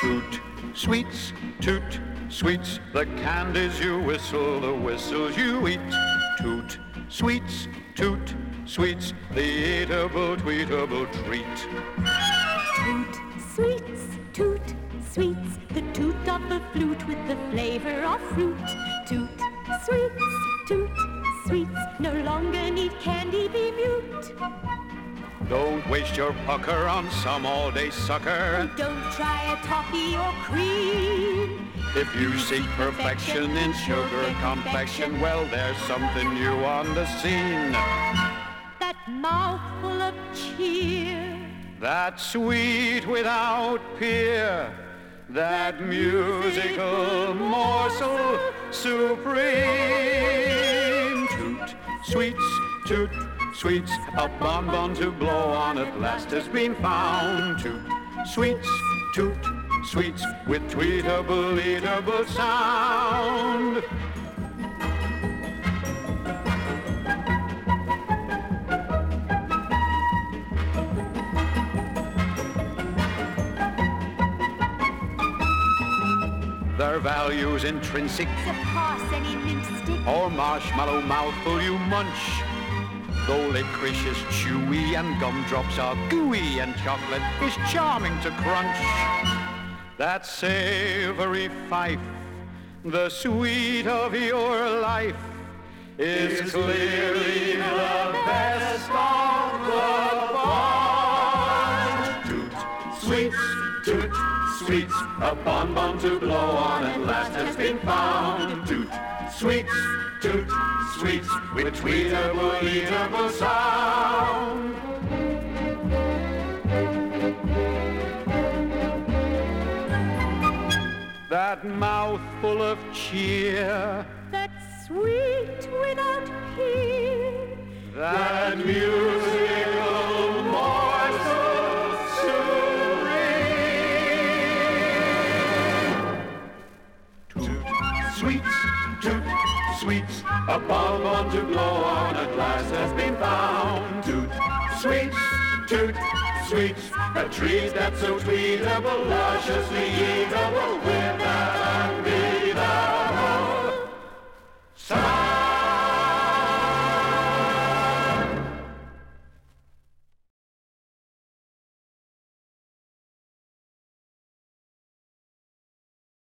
Toot, sweets, toot, sweets, the candies you whistle, the whistles you eat. Toot, sweets, toot, sweets, the eatable, tweetable treat. Toot, sweets, toot, sweets, the toot of the flute with the flavor of fruit. Toot, sweets, toot, sweets, no longer need candy be mute. Don't waste your pucker on some all-day sucker. Don't try a toffee or cream. If you seek perfection in sugar confection, well, there's something new on the scene. That mouthful of cheer. That sweet without peer. That musical morsel supreme. Sweets, toot, sweets. A bonbon to blow on at last has been found. Toot, sweets, toot, sweets with tweetable, eatable sound. Their values intrinsic Surpass any lipstick. or marshmallow mouthful you munch. Though licorice is chewy and gumdrops are gooey and chocolate is charming to crunch. That savory fife, the sweet of your life, is clearly the best of the bunch. Toot, sweets, toot, sweets, a bonbon to blow on at last has been found. Toot, sweets, toot, sweets, with tweetable, eatable sound. That mouthful of cheer, That sweet without peer. that musical toot, sweets, a bonbon to blow on a glass has been found. Toot, sweets, toot, sweets, a treat that's so tweetable, lusciously eatable